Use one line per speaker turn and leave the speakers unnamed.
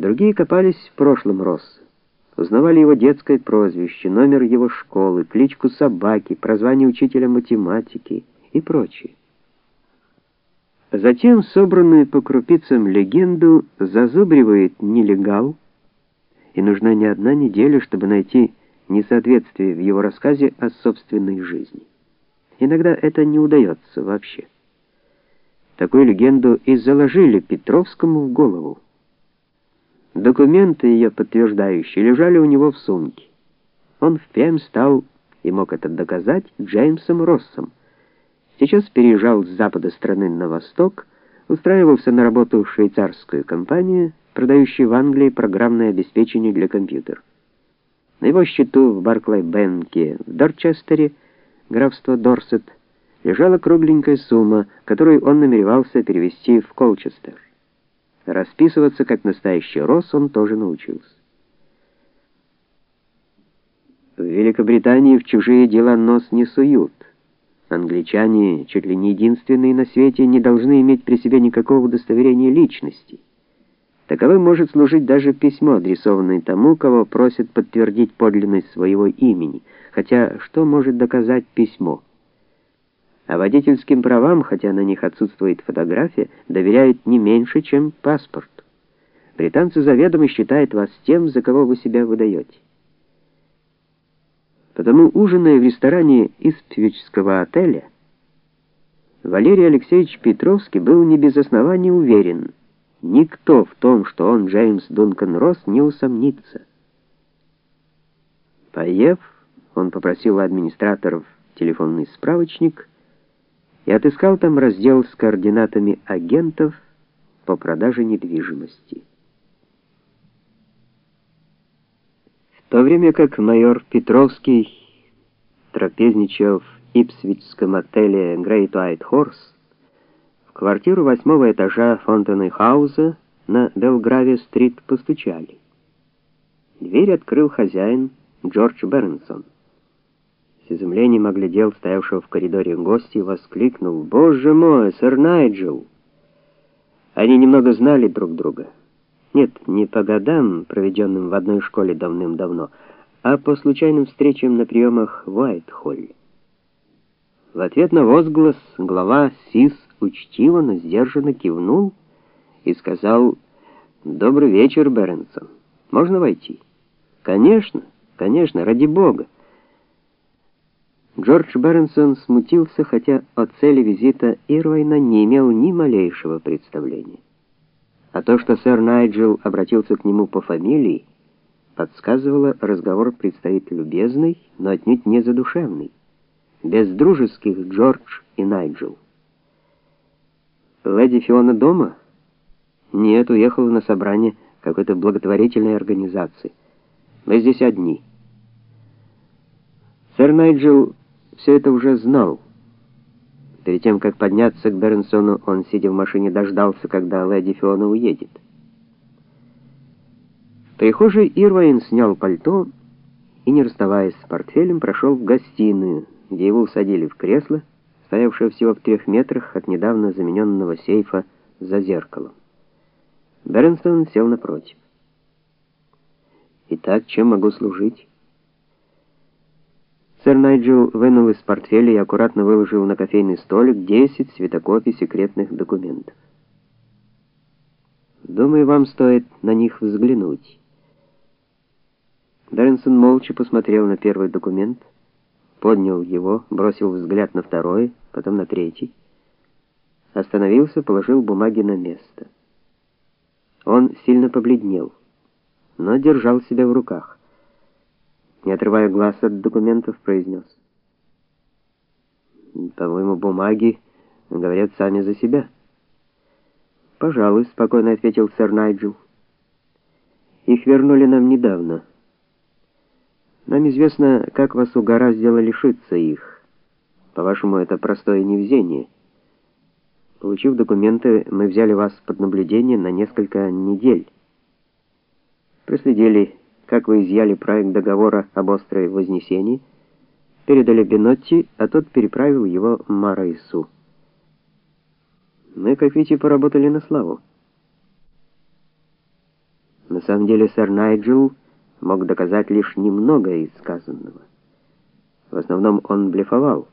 Другие копались в прошлом Росса. Узнавали его детское прозвище, номер его школы, кличку собаки, прозвание учителя математики и прочее. Затем собранную по крупицам легенду зазубривает нелегал, и нужна не одна неделя, чтобы найти несоответствие в его рассказе о собственной жизни. Иногда это не удается вообще. Такую легенду и заложили Петровскому в голову. Документы ее подтверждающие лежали у него в сумке. Он впрямь стал, и мог это доказать, Джеймсом Россом. Сейчас переезжал с запада страны на восток, устраивался на работу в швейцарскую компанию, продающую в Англии программное обеспечение для компьютеров. На его счету в Барклай-бенке в Дорчестере, графство Дорсет, лежала кругленькая сумма, которую он намеревался перевести в Колчестер. Расписываться как настоящий Росс он тоже научился. В Великобритании в чужие дела нос не суют. Англичане, чуть ли не единственные на свете, не должны иметь при себе никакого удостоверения личности. Таковым может служить даже письмо, адресованное тому, кого просят подтвердить подлинность своего имени, хотя что может доказать письмо? А водительским правам, хотя на них отсутствует фотография, доверяют не меньше, чем паспорт. Британцы заведомо считают вас тем, за кого вы себя выдаете. Потому, ужиная в ресторане Исповедского отеля, Валерий Алексеевич Петровский был не без оснований уверен, никто в том, что он Джеймс Дункан Росс, не усомнится. Поев, он попросил администраторов телефонный справочник и отыскал там раздел с координатами агентов по продаже недвижимости. В то время как майор Петровский трапезничал в Ипсвичском отеле Great White Horse, в квартиру восьмого этажа Фонтенхауза на Белграве-стрит постучали. Дверь открыл хозяин Джордж Бернсон с изумлением оглядел стоявшего в коридоре гостя и воскликнул: "Боже мой, сэр Найджел!" Они немного знали друг друга. Нет, не по годам, проведенным в одной школе давным-давно, а по случайным встречам на приемах в Уайт-Холле. В ответ на возглас глава СИС учтиво, но сдержанно кивнул и сказал: "Добрый вечер, Беренсон. Можно войти?" "Конечно, конечно, ради бога". Джордж Бернсон смутился, хотя о цели визита Ирвайна не имел ни малейшего представления. А то, что сэр Найджел обратился к нему по фамилии, подсказывало, разговор предстоит любезный, но отнюдь не задушевный, без дружеских Джордж и Найджел. Леди Фиона дома? Нет, уехала на собрание какой-то благотворительной организации. Мы здесь одни. Сэр Найджел все это уже знал. Перед тем, как подняться к Бернсону, он, сидя в машине, дождался, когда леди Фиона уедет. В прихожей Ирвайн снял пальто и, не расставаясь с портфелем, прошел в гостиную, где его усадили в кресло, стоявшее всего в трех метрах от недавно замененного сейфа за зеркалом. Бернсон сел напротив. «Итак, чем могу служить?» Сэр Найджел вынул из портфеля и аккуратно выложил на кофейный столик 10 светокопий секретных документов. Думаю, вам стоит на них взглянуть. Бернсон молча посмотрел на первый документ, поднял его, бросил взгляд на второй, потом на третий. Остановился, положил бумаги на место. Он сильно побледнел, но держал себя в руках не отрывая глаз от документов, произнес. По-моему, бумаги говорят сами за себя. Пожалуй, спокойно ответил сэр Найджел. Их вернули нам недавно. Нам известно, как вас угораздило лишиться их. По-вашему, это простое невезение. Получив документы, мы взяли вас под наблюдение на несколько недель. Проследили как вы изъяли проект договора об острой Вознесении, передали Бенотти, а тот переправил его Марайсу. Мы, видите, поработали на славу. На самом деле сэр Найджел мог доказать лишь немного из сказанного. В основном он блефовал.